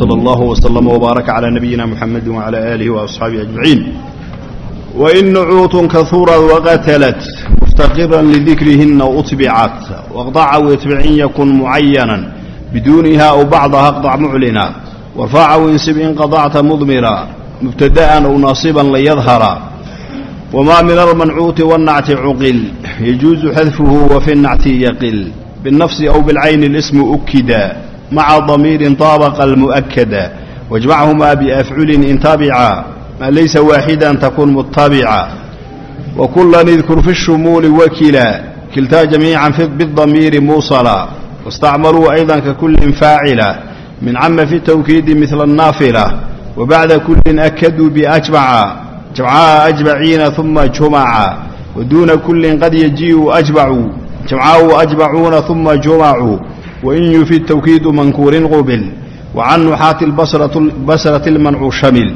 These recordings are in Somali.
صلى الله وسلم وبارك على نبينا محمد وعلى آله وأصحابه أجمعين وإن نعوت كثورا وقتلت مفتقرا لذكرهن أطبعت واقضع ويتبعين يكن معينا بدونها أو بعضها اقضع معلنا وارفع وانسب إن قضعت مضمرا مبتدأ أو ناصبا ليظهر وما من المنعوت والنعت عقل يجوز حذفه وفي النعت يقل بالنفس أو بالعين الاسم maca damiirin taabaqa almu'akada wajmachumaa biafculin intabica maa laysa waaxidan takun mutabica wa kulan idkur fi shumuuli wakila kiltaa jamiican bidamiiri muusala wastacmaluu aydan ka kullin faacila min cama fi tawkiidi midla annaafila wabacda kullin akaduu biajmaca jamcaha ajmaciina uma jumaca wa duuna kullin qad yajiiu ajmacu jamcahu ajmacuuna uma jumacuu يفي التوكيد منكور قبل وعن نحاة البصرة, البصرة المنع شمل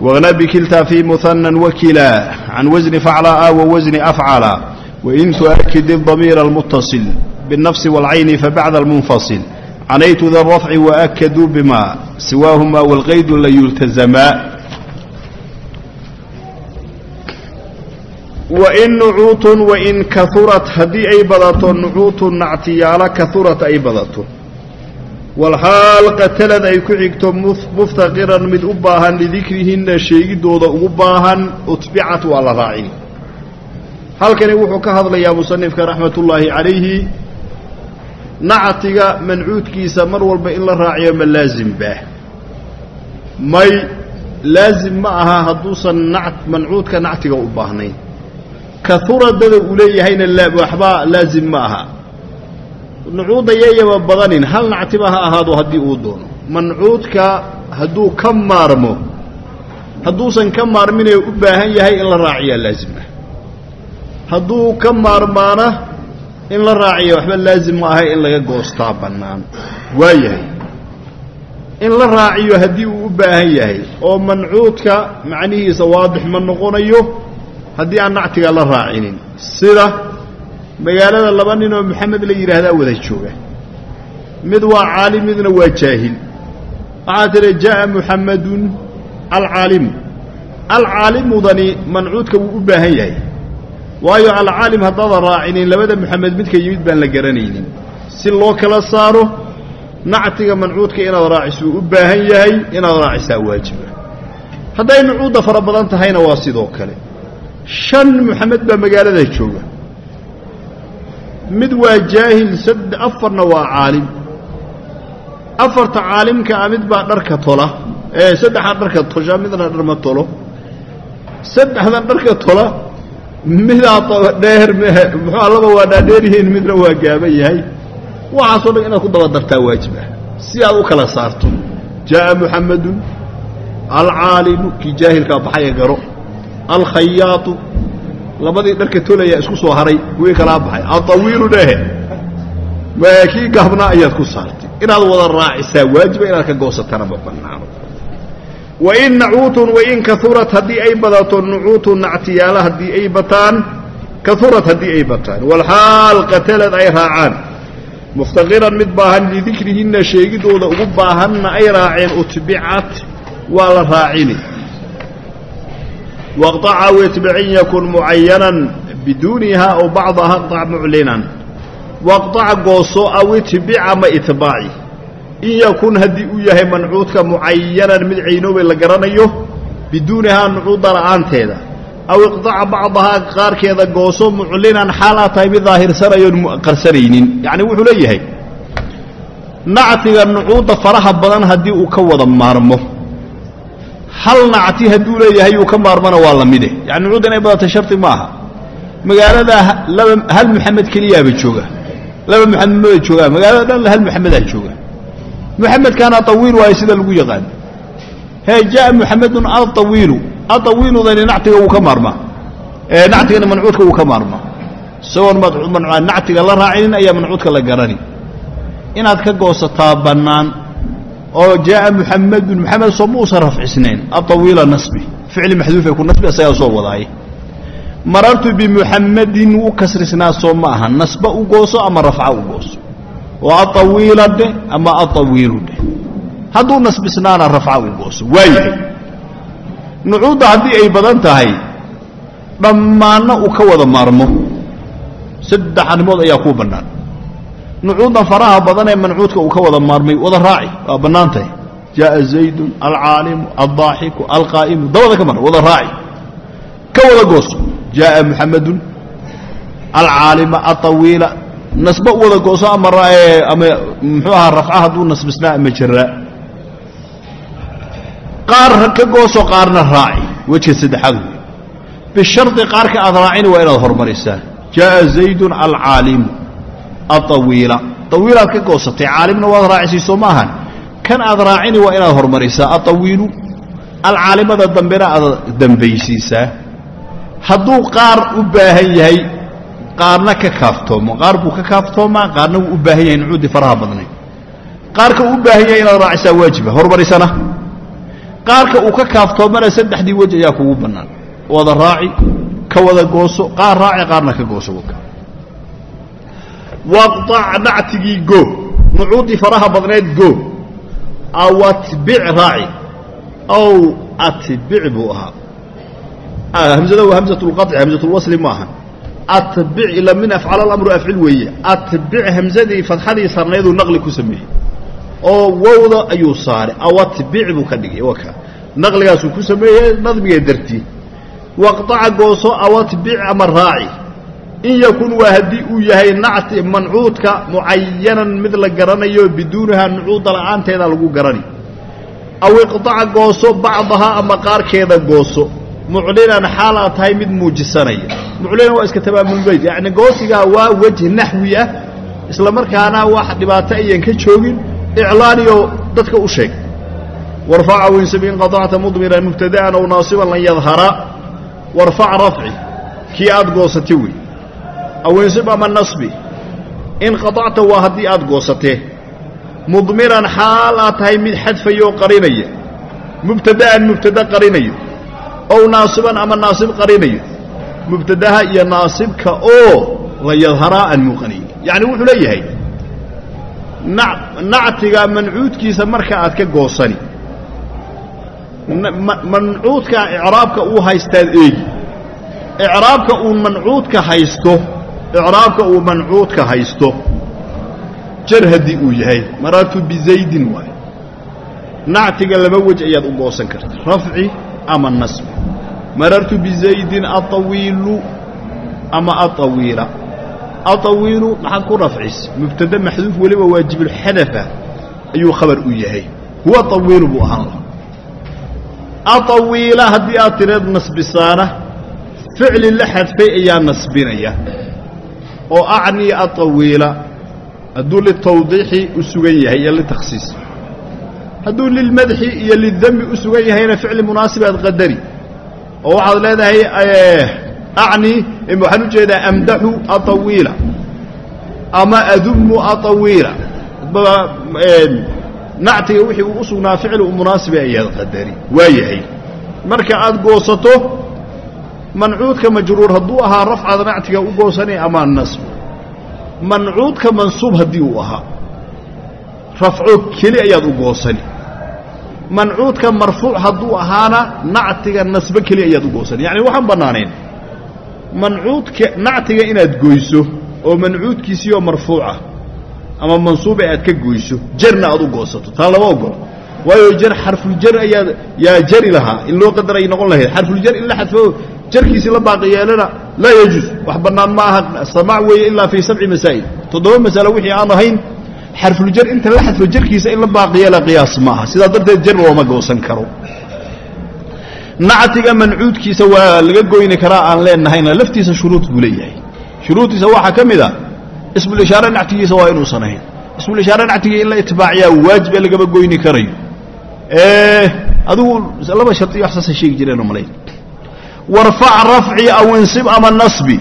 واغنى بكلتا في مثنى وكلا عن وزن فعلاء ووزن أفعلا وإن تؤكد الضمير المتصل بالنفس والعين فبعد المنفصل عنيت ذا الرفع وأكدوا بما سواهما والقيد ليلتزما wain nucuutun wain kaurat haddii ay badato nucuutun nactiyaalo kaurat ay badato. Walxaal qatalad ay ku xigto muftaqiran mid u baahan lidikrihinna sheegidooda ugu baahan utbicat waa la raacin. Halkani wuxuu ka hadlayaa musanifka raxmatullaahi calayhi nactiga mancuudkiisa mar walba in la raaciyo ma laazim baah may laazim ma aha hadduusan mancuudka nactiga u baahnayn kauradada uu leeyahayna waxba laazim ma aha. Nucuudda yayaba badanin hal nactiba ha ahaado haddii uu doono. Mancuudka hadduu ka maarmo hadduusan ka maarminee u baahan yahay in la raaciyaa laazim ah. Hadduu ka maarmaana in la raaciya waxba laazim ma aha in laga goostaa bannaan. Waa yahay in la raaciyo haddii uu u baahan yahay oo mancuudka macnihiisa waadix ma noqonayo haddii aan nactiga la raacinin sida magaalada laba nin oo maxamed la yidhaahdaa wada jooga. Mid waa caalim midna waa jaahil. Waxaa tidhi jaءa muxamadun alcaalimu alcaalimudani mancuudka wuu u baahan yahay. Waayo alcaalim haddaadan raacinin labada muxamed midka yimid baan la garanaynin. Si loo kala saaro nactiga mancuudka inaad raaciso wuu u baahan yahay inaad raacisaa waajiba hadday nucuudda fara badan tahayna waa sidoo kale shan muxamed baa magaalada jooga mid waa jaahil afarna waa caalim afarta caalimkaa mid baa dharka tola saddexaa dharka tosha midna dharma tolo saddexdan dharka tola midaa dheer muxuu allaba waa dhaadheeryihiin midna waa gaaban yahay waxaasoo dhan inaad ku daba dartaa waajib ah si aad u kala saarto jaaءa muxamadun alcaalimu kii jaahilkaa baxaya garo alkhayaatu labadii dharka tolaya isku soo haray kuwii kalaa baxay. Aawiilu dhehe. Kii gaabnaa ayaad ku saartay. Inaad wada raacisaa waajiba inaad ka goosatana ma bannaano. Wain nacuutun wain kaurat haddii ay badato nucuutun nactiyaala haddii ay bataan kaurat haddii ay bataan. Walxaal qatalad ay raacaan. Muftaqiran mid baahan lidikrihinna sheegidooda ugu baahanna ay raaceen utbicat waa la raacini waqطaca witbicin yakun mucayanan biduuniha aw bacdaha qطac muclinan waqطac gooso aw itbica ma itbaaci in yakun haddii uu yahay mancuudka mucayanan mid caynoobay la garanayo biduunihaa nucuudda la'aanteeda aw iqطaca bacdahaa qaarkeeda gooso muclinan xaalaa tahay mid daahirsanayooon qarsanaynin yacni wuxuu leeyahay nactiga nucuudda faraha badan haddii uu ka wada maarmo hal nacti hadduu leeyahay uu ka maarmana waa la mide. Yani nucuudda inay badatay shardi ma aha magaalada laba hal muxamed keliyaaba jooga. Laba muxamed mada joogaa. Magaalada dhan hal muxamedaa jooga. Muxamedkaana awiil waayo sida lagu yaqaan. Hee jaءa muxamedun aawiilu aawiiludani nactiga wuu ka maarmaa nactigana mancuudka wuu ka maarmaa isagoon nactiga la raacinin ayaa mancuudka la garani. Inaad ka goosataa bannaan oo jaaa muxamadun muxamed soo ma uusan rafcisnayn. Aawiila nasbi. Ficli maxduufay ku nasbi isagaa soo wadaay. Marartu bimuxamadin wuu kasrisnaa soo ma aha. Nasba u gooso ama rafca u gooso? Oo aawiila dheh ama aawiilu dheh hadduu nasbisnaana rafca uu gooso. Waayahay nucuudda haddii ay badan tahay dhammaanna uu ka wada maarmo. Saddex arrimood ayaa kuu bannaan nucuudan faraha badan ee mancuudka uu ka wada maarmay wada raaci waa bannaantah jaaa zaydun alcaalimu aldaaxiku alqaa'imu dabada ka mar wada raaci. Ka wada gooso jaaa muxamadun alcaalima aawiila nasba wada gooso ama ama muxuu ahaa rafca hadduu nasbisnaa ama jaraa qaar ka gooso qaarna raaci wejiga saddexaad wey bishardi qaarka aad raacina waa inaad hormarisaan jaaa zaydun alcaalimu aawiila awiilaad ka goosatay caalimna waad raacisiiso ma ahan kan aad raacini waa inaad hormarisaa aawiilu alcaalimada dambena aad dambaysiisaa hadduu qaar u baahan yahay qaarna ka kaaftoomo qaar buu ka kaaftoomaa qaarna wuu u baahan yahay nucuuddii faraha badnay qaarka u baahan yahay inaad raacisaa waajiba hormarisana qaarka uu ka kaaftoomana saddexdii wej ayaa kugu bannaan wada raaci ka wada gooso qaar raaci qaarna ka gooso waka waqطac nactigii go nucuuddii faraha badneed go aw atbic raaci aw atbic buu ahaa. Ah, hamzada waa hamzat lqaci hamzat lwasli ma aha. Atbic ila min afcala alamru afcil weeye. Atbic hamzadii fadxadii sarnayduu naqli ku sameeyey oo wowda ayuu saaray aw atbic buu ka dhigay wa naqligaasuu ku sameeyey nadmiga dartii. Waqطaca gooso aw atbic ama raaci in yakun waa haddii uu yahay nacti mancuudka mucayanan mid la garanayo biduunihaa nucuudda la'aanteeda lagu garani aw iqطaca gooso bacdahaa ama qaarkeeda gooso muclinan xaal aad tahay mid muujisanaya muclinan waa iska tamaamulbeyd yacni goosigaa waa wejh naxwi ah isla markaana wax dhibaato ayan ka joogin iclaaniyo dadka u sheeg warfaca winsib in qaطacta mudmiran mubtada'an aw naasiban lan yadhara warfac rafci kii aad goosatay wey aw insib ama nasbi. In qaطacta waa haddii aad goosatee. Mudmiran xaal aad tahay mid xadfayoo qarinaya mubtada'an mubtada qarinayo. Ow naasiban ama naasib qarinayo. Mubtadaha iyo naasibka oo la yadharaa aan muuqanayn yacni wuxuu leeyahay nactiga mancuudkiisa marka aad ka goosani mancuudka icraabka uu haystaad eegi. Icraabka uu mancuudka haysto icraabka uu mancuudka haysto jar haddii uu yahay marartu bizaydin waay. Nactiga laba wej ayaad u goosan karta rafci ama nasbi. Marartu bizaydin aawiilu ama aawiila aawiilu maxaad ku rafcisa mubtada maxduuf weliba waajibulxadafa ayuu khabar u yahay. Huwa awiilu buu ahaan lahaa. Aawiila haddii aad tireed nasbisaana ficli la xadfay ayaa nasbinaya oo acnii aawiila hadduu litawdiixi u sugan yahay iyo litakhsiis. Hadduu lilmadxi iyo lidembi u sugan yahayna ficli munaasib aad qadari oo waxaad leedahay acni waxaan u jeedaa amdaxu aawiila ama adumu aawiila nactiga wixii uu u sugnaa ficli munaasiba ayaad qadari waa yahay. Marka aad goosato mancuudka majruur hadduu ahaa rafcada nactiga u goosanay ama nasb. Mancuudka mansuub haddii uu ahaa rafco keli ayaad u goosani. Mancuudka marfuuc hadduu ahaana nactiga nasbo keli ayaad u goosani. Yacni waxaan bannaanayn mancuudka nactiga inaad goyso oo mancuudkiisii oo marfuucah ama mansuuba aad ka goyso jarna aad u goosato. Taa lama ogolo waayo jar xarfuljar ayaad yaa jari lahaa. In loo qadar ay noqon lahayd. Xarfuljar in la xadfo jarkiisii la baaqi yeelana laa yajuus wax bannaan ma aha. Samaac weeye ilaa fii sabci masaa'il. Toddoba masalo wixii aan ahayn xarfuljar inta la xadfo jarkiisa in la baaqi yeela qiyaas ma aha. Sidaa darteed jar looma goosan karo. Nactiga mancuudkiisa waa laga goyni karaa aan leenahayna laftiisa shuruud buu leeyahay. Shuruuddiisa waxaa ka mid a ismulishaare nactigiisa waa inuusan ahayn ismulishaare nactigii in la itbaaciyaa waajibe lagama goyni karayo. Adigu laba shardiyo wax saasay sheegi jireenoo malayn warfac rafci aw insib ama nasbi.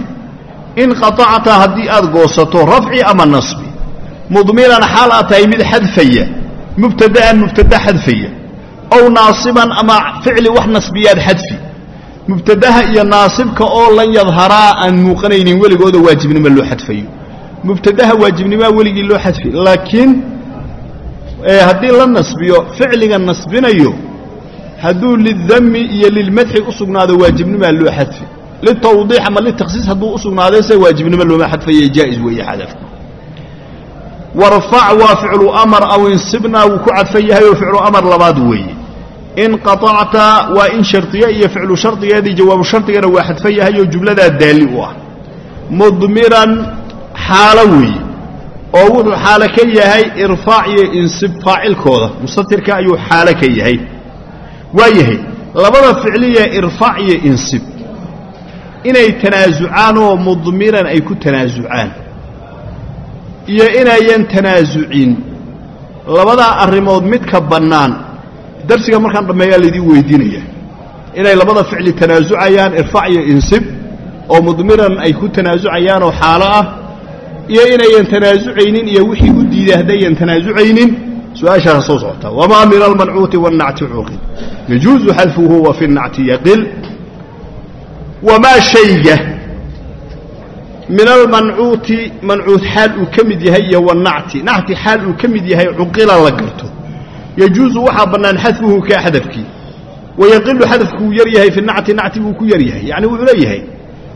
In qaطacta haddii aad goosato rafci ama nasbi. Mudmiran xaal aad tahay mid xadfaya mubtada'an mubtada xadfaya. Ow naasiban ama ficli wax nasbiyaad xadfi. Mubtadaha iyo naasibka oo lan yadharaa aan muuqanaynin weligooda waajibnimo loo xadfayo. Mubtadaha waajibnimaa weligii loo xadfi laakiin haddii la nasbiyo ficliga nasbinayo hadduu lidami iyo lilmadxi u sugnaado waajibnimaa loo xadfi. Litawdiix ama litakhsiis hadduu u sugnaaday se waajibnimo looma xadfaye jaa'is weeye xadafka warfac waa ficlu amar aw insibna wuu ku cadfan yahay oo ficlu amar labaad weeye. Inqaطacta waa in shardiye iyo ficlu shardigeedii jawaabu shardigana waa xadfan yahay oo jumladaa daali u ah. Mudmiran xaalo weeye oo wuxuu xaalo ka yahay irfaac iyo insib faacilkooda. Mustatirka ayuu xaalo ka yahay waa yahay labada ficliya irfaac iyo insib. Inay tanaasucaan oo mudmiran ay ku tanaasucaan iyo inayan tanaasucin labadaa arrimood midka bannaan darsiga markaan dhammeeyaa laydiin weydiinaya inay labada ficli tanaasucayaan irfaac iyo insib oo mudmiran ay ku tanaasucayaan oo xaalo ah. Iyo inayan tanaasucaynin iyo wixii u diiday haddayan tanaasucaynin su'aashaasa soo socotaa wamaa min almancuuti wاnnacti cuqil yajuuzu xadfuhu wa fi nacti yaqil wamaa shayga min almancuuti mancuut xaal uu ka mid yahay iyo wanacti nacti xaal uu ka mid yahay cuqila la garto yajuusu waxaa bannaan xadfuhu kaa xadafkii wayaqilu xadafku wuu yar yahay fi nacti nacti wuu ku yar yahay yacni wuxuu leeyahay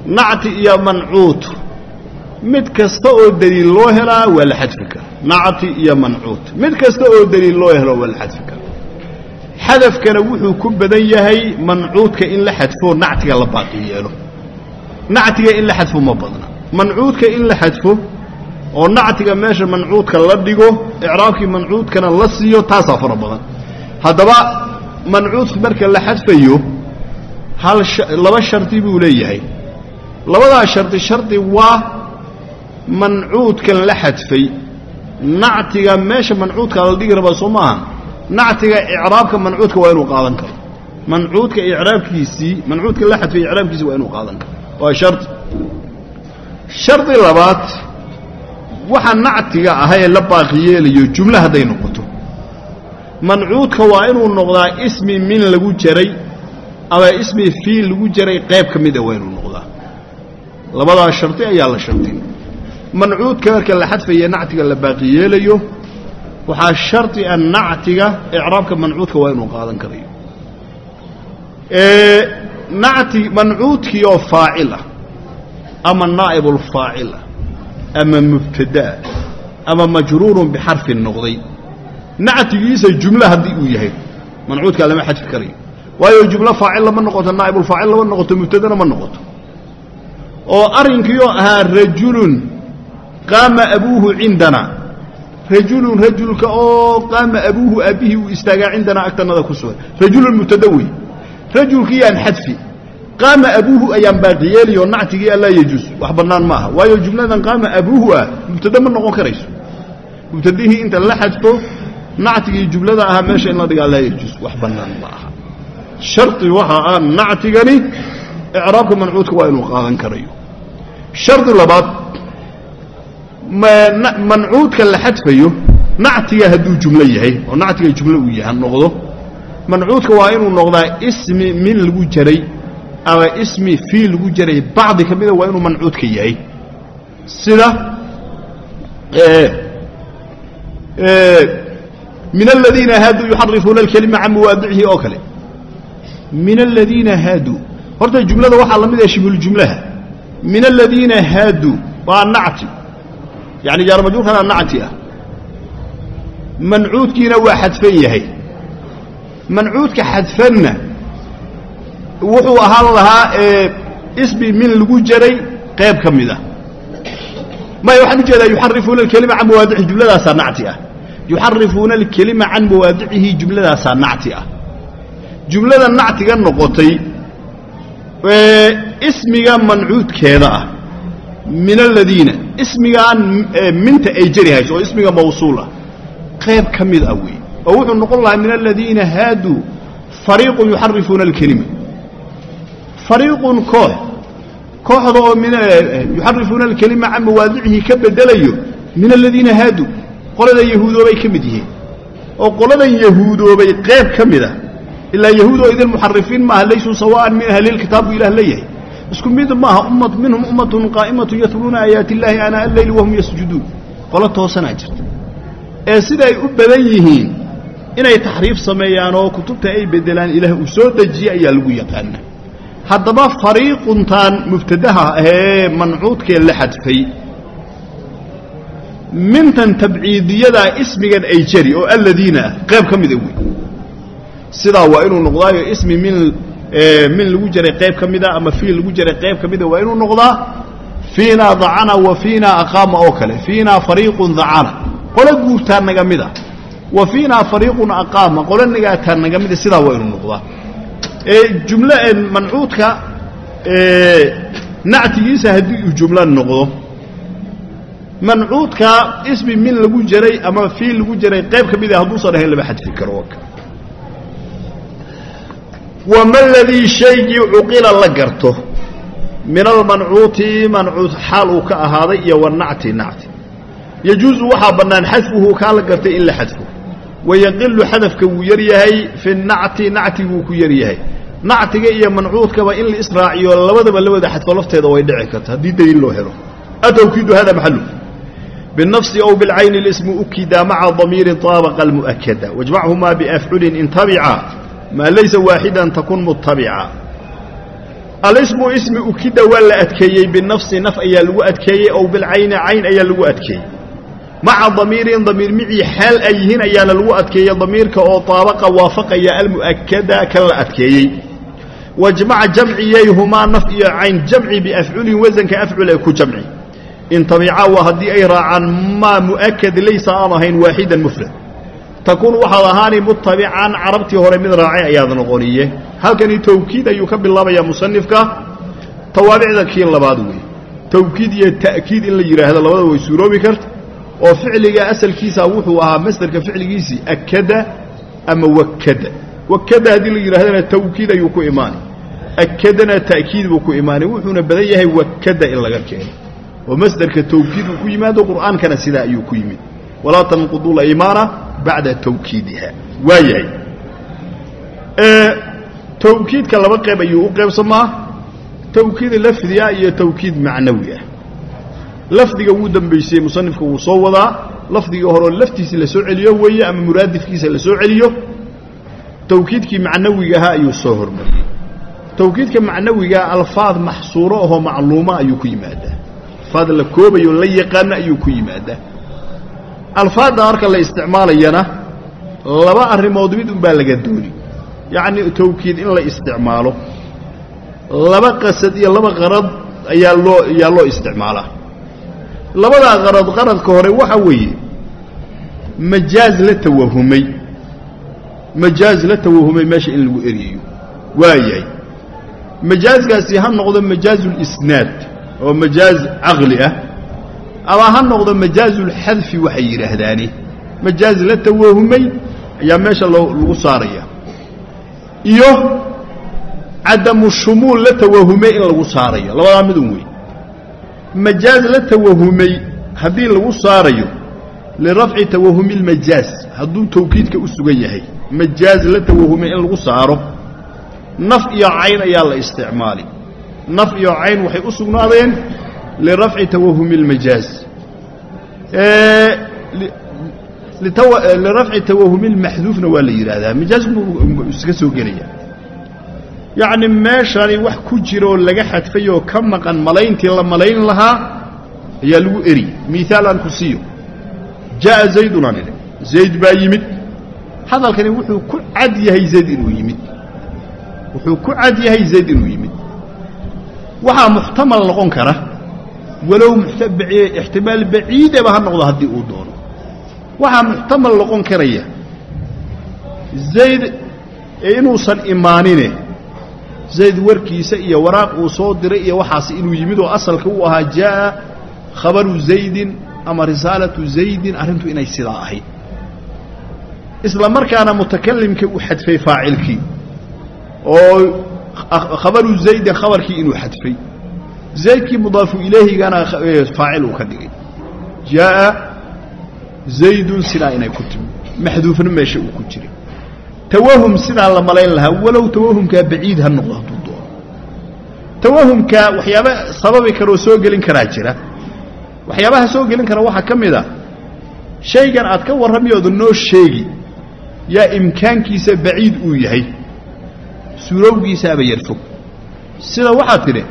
nacti iyo mancuut mid kasta oo deliil loo helaa waa la xadfi kara nacti iyo mancuut. Mid kasta oo deliil loo helo waa la xadfi kara xadafkana wuxuu ku badan yahay mancuudka in la xadfo nactiga la baaqi yeelo. Nactiga in la xadfo ma badna. Mancuudka in la xadfo oo nactiga meesha mancuudka la dhigo icraabkii mancuudkana la siiyo taasaa fara badan. Haddaba mancuudka marka la xadfayo hal laba shardi buu leeyahay. Labadaa shardi shardi waa mancuudkan la xadfay nactiga meesha mancuudka la dhigi rabaa soo maaha nactiga icraabka mancuudka waa inuu qaadan karo. Mancuudka icraabkiisii mancuudka la xadfay icraabkiisii waa inuu qaadan karo. Waa shardi shardi labaad waxa nactiga ah ee la baaqi yeelayo jumle hadday noqoto. Mancuudka waa inuu noqdaa ismi min lagu jaray ama ismi fiil lagu jaray qayb ka mida waa inuu noqdaa. Labadaa shardi ayaa la shardin mancuudka marka la xadfaya nactiga la baaqi yeelayo waxaa shardi a nactiga icraabka mancuudka waa inuu qaadan karayo. Nacti mancuudkii oo faacil ah ama naa'ibulfaacil ah ama mubtadaa ama majruurun bixarfin noqday nactigiisa jumle haddii uu yahay mancuudkaa lama xadfi karayo. Waayo jumlo faacil lama noqoto naa'ibulfaacil lama noqoto mubtadana ma noqoto. Oo arrinkiioo ahaa rajulun qaama abuuhu cindana. Rajulun rajulka oo qaama abuuhu aabbihii uu istaagaa cindanaa agtanada ku sugan. Rajulun mubtada wey rajulkiiyaan xadfi. Qaama abuuhu ayaan baaqi yeeliyo nactigii allaa yajuus wax bannaan ma aha waayo jumladan qaama abuuhu ah mubtade ma noqon karayso. Mubtadihii inta la xadfo nactigii jumlada ahaa meesha in la dhigaa laa yajuus wax bannaan ma aha shardi waxa ah nactigani icraabka mancuudka waa inuu qaadan karayo. Shardi labaad mancuudka la xadfayo nactiga hadduu jumlo yahay oo nactiga jumlo uu yaha noqdo. Mancuudka waa inuu noqdaa ismi min lagu jaray ama ismi fii lagu jaray. Bacdi ka mida waa inuu mancuudka yahay. Sida min aladiina haaduu yuxarifuuna alkelima can mawaadicihi oo kale. Min aladiina haaduu. Horta jumlada waxaa la mid ah shibhuljumlaha min aladiina haaduu waa nacti yani jaarmajruurkana nacti ah. Mancuudkiina waa xadfan yahay. Mancuudka xadfanna wuxuu ahaan lahaa ismi min lagu jaray qayb ka mid ah. Maya waxaan u jeedaa yuxarifuuna alkelima can mawaadicihi jumladaasaa nacti ah. Yuxarifuuna alkelima can mawaadicihi jumladaasaa nacti ah. Jumlada nactiga noqotay ismiga mancuudkeeda ah min aladiina ismigaan minta ay jari hayso oo ismiga mawsuul ah qayb ka mid ah wey oo wuxuu noqon lahaa min aladiina haaduu fariiqun yuxarifuuna alkelima fariiqun koox kooxda oo yuxarifuuna alkelima can mawaadicihi ka bedelayo min aladiina haaduu qoladan yahuudoobay ka mid yihiin oo qoladan yahuudoobay qayb ka mid ah ilaa yahuudoo idin muxarifiin maaha laysuu sawaan min ahlilkitaab buu ilah leeyahay isku mid maaha umma minhum ummatun qaa'imatu yatluuna aayaati illaahi aanaa alleyli wahum yasjuduun. Qolo toosanaa jirta. Ee siday u badan yihiin inay taxriif sameeyaan oo kutubta ay bedelaan ilaah uu soo dejiye ayaa lagu yaqaana haddaba fariiquntaan mubtadaha ahee mancuudkee la xadfay. Mintan tabciidiyadaa ismigan ay jari oo alladiina ah qayb ka mida wey sidaa waa inuu noqdaayo ismi min min lagu jaray qayb ka mida ama fiil lagu jaray qayb ka mida waa inuu noqdaa fiinaa dacana wa fiinaa aqaama oo kale fiinaa fariiqun dacana qolo guurtaa naga mida wa fiinaa fariiqun aqaama qolo nagaataa naga mida sidaa waa inuu noqdaa. Jumlo mancuudka nactigiisa haddii uu jumlo noqdo mancuudka ismi min lagu jaray ama fiil lagu jaray qayb ka mida hadduusan ahayn lama xadfi karo wama ladii shaygii cuqila la garto? Min almancuuti mancuut xaal uu ka ahaaday iyo wanacti nacti yajuusu waxaa bannaan xadfuhu kaa la gartay in la xadfo wayaqilu xadafka wuu yaryahay fi nacti nactiguu ku yaryahay nactiga iyo mancuudkaba in la israaciyo labadaba labada xadfo lafteeda way dhici karta haddii daliil loo helo. Atawkiidu hada maxalu binafsi ow bilcayni ismu ukidaa maca damiiri طaabaqa almu'akada wajmachumaa biafculin intabica maa laysa waaxidan takun mutabica alismu ismi ukida waa la adkeeyey binafsi naf ayaa lagu adkeeyey ow bilcayni cayn ayaa lagu adkeeyey. Maca damiirin damiir micii xaal ay yihiin ayaana lagu adkeeyey damiirka oo taabaqa waafaqaya almu'akada kan la adkeeyey. Wajmac jamciyayhumaa naf iyo cayn jamci biafculin wasanka afcul ee ku jamci. In tabica waa haddii ay raacaan maa mu'akad laysa aan ahayn waaxidan mufrad takuun waxaad ahaani mutabican carabtii hore mid raacay ayaad noqoniye. Halkani tawkiid ayuu ka bilaabayaa musanifka tawaabicda kii labaad weeye. Tawkiid iyo ta'kiid in la yidhaahdo labada way suuroobi karta oo ficliga asalkiisa wuxuu ahaa masderka ficligiisii akada ama wakada wakada haddii la yidhahdana tawkiid ayuu ku imaanay akadana ta'kiid buu ku imaanay wuxuuna badan yahay wakada in laga keeno. Oo masderka tawkiid uu ku yimaado qur'aankana sidaa ayuu ku yimid. Walaa tanqudu laymaana bacda tawkiidiha. Waa yahay tawkiidka laba qayb ayuu u qaybsamaa tawkiid lafdiga iyo tawkiid macnawi ah. Lafdiga wuu dambaysiyey musanifka wuu soo wadaa. Lafdiga horeo laftiisa la soo celiyo weeye ama muraadifkiisa la soo celiyo? Tawkiidkii macnawiga ayuu soo hormariyey. Tawkiidka macnawiga alfaad maxsuuro ahoo macluuma ayuu ku yimaadaa. Alfaad la koobayo la yaqaano ayuu ku yimaadaa alfaadda marka la isticmaalayana laba arrimood mid unbaa laga dooni. Yacni tawkiid in la isticmaalo. Laba qasad iyo laba qarad ayaa loo ayaa loo isticmaalaa labadaa qarad qaradka hore waxa weeye majaaz la tawahumay. Majaaz la tawahumay meesha in lagu eriyayo waa yahay majaazkaasi ha noqdo majaazulisnaad oo majaaz caqli ah ama ha noqdo majaazulxadfi waxay yidhaahdaani. Majaaz la tawahumay ayaa meesha lagu saaraya. Iyo cadamu shumuul la tawahumay in lagu saarayo labadaa midun wey majaaz la tawahumay haddii lagu saarayo lirafci tawahumi lmajaaz hadduu tawkiidka u sugan yahay majaaz la tawahumay in lagu saaro. Naf iyo cayn ayaa la isticmaali naf iyo cayn waxay u sugnaadeen lirafci tawahumi اlmajaaz lirafci tawahumi اlmaxduufna waa la yidhaahdaa majaazkun iska soo gelaya yacni meeshani wax ku jiroo laga xadfay oo ka maqan malayntii la malayn lahaa ayaa lagu eri miaal aan ku siiyo jaaa zaydun aan idhi zayd baa yimid hadalkani wuxuu ku cad yahay zayd inuu yimid wuxuu ku cad yahay zayd inuu yimid waxaa muxtamal noqon kara walow ixtimaal baciidaba ha noqdo haddii uu doono. Waxaa muxtamal noqon karaya zayd inuusan imaanine zayd warkiisa iyo waraaq uu soo diray iyo waxaas inuu yimid oo asalka uu ahaa jaa'a khabaru zaydin ama risaalatu zaydin arrintu inay sidaa ahayd. Isla markaana mutakalimka uu xadfay faacilkii oo khabaru zaydin khabarkii inuu xadfay zaydkii mudaafu ilayhigana faacil uu ka dhigay. Jaa'a zaydun sidaa inay ku timi. Maxduufna meesha uu ku jiray. Tawahum sidaa la malayn lahaa walow tawahumkaa baciid ha noqdo hadduu doono. Tawahumka waxyaaba sababi karoo soo gelin karaa jira. Waxyaabaha soo gelin kara waxaa ka mid a shaygan aad ka warramiyooda noo sheegi yaa imkaankiisa baciid uu yahay. Suurowgiisaaba yar fog. Sida waxaad tidhi